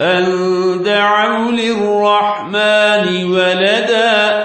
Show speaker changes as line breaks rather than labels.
أن دعوا للرحمن ولدا